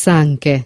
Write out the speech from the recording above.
Sanche